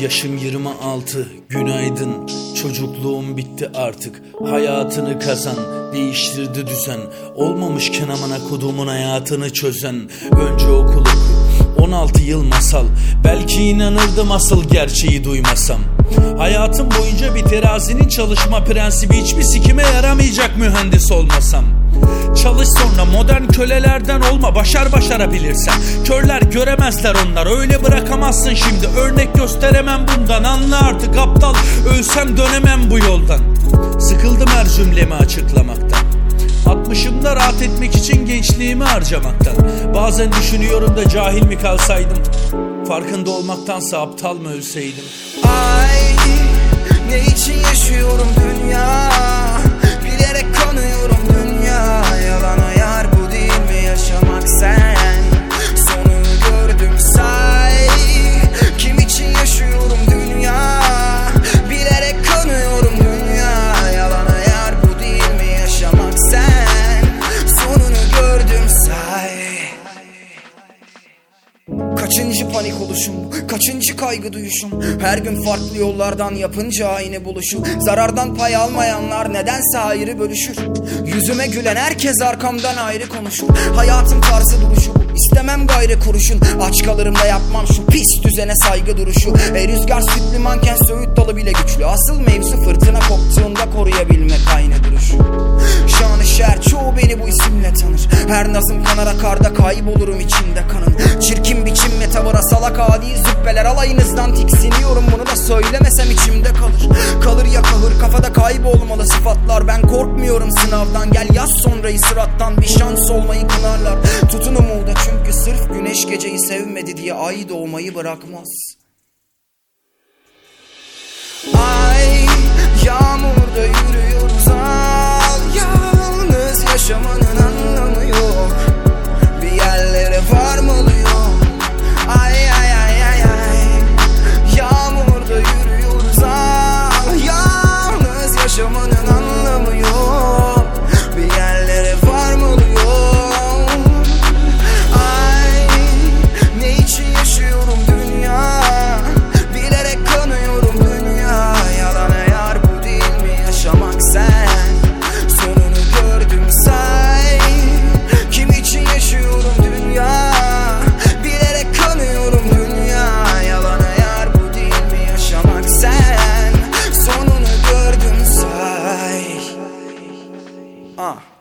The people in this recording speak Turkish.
16 günaydın. Çocukluğum bitti artık. Hayatını kazan. Değiştirdi düzen. Olmamışken amına kodumun hayatını çözen. Önce okul oku. 16 yıl masal. Belki inanırdım asıl gerçeği duymasam. Hayatım boyunca bir terazinin çalışma prensibi Hiçbir sikime yaramayacak mühendis olmasam Çalış sonra modern kölelerden olma başar başarabilirsen. Körler göremezler onlar öyle bırakamazsın şimdi. Örnek gösteremem bundan anla artık aptal. Ölsem dönemem bu yoldan. Sıkıldım her cümlemi açıklamaktan. 60'ımda rahat etmek için gençliğimi harcamaktan. Bazen düşünüyorum da cahil mi kalsaydım? Farkında olmaktansa aptal mı ölseydim? Ay panik oluşum, kaçıncı kaygı duyuşum? Her gün farklı yollardan yapınca aynı buluşu. Zarardan pay almayanlar nedense ayrı bölüşür. Yüzüme gülen herkes arkamdan ayrı konuşur. Hayatın tarzı duruşu. Bu İstemem gayrı kuruşun. Aç kalırım da yapmam şu pis düzene saygı duruşu. E rüzgar süt limanken söğüt dalı bile güçlü. Asıl mevzu fırtına koptuğunda koruyabilmek aynı duruşu. Şanı şer çoğu beni bu isimle tanır. Her nazım kanar akarda kaybolurum içinde kanın. Çirkin biçimle züppeler Alayınızdan tiksiniyorum. Bunu da söylemesem içimde kalır. Kalır ya kahır kafada kaybolmalı sıfatlar. Ben korkmuyorum sınavdan. Gel yaz sonrayı sırattan. Bir şans olmayı kınarlar. Tutun umuda çünkü sırf güneş geceyi sevmedi diye ay doğmayı bırakmaz. Ay are.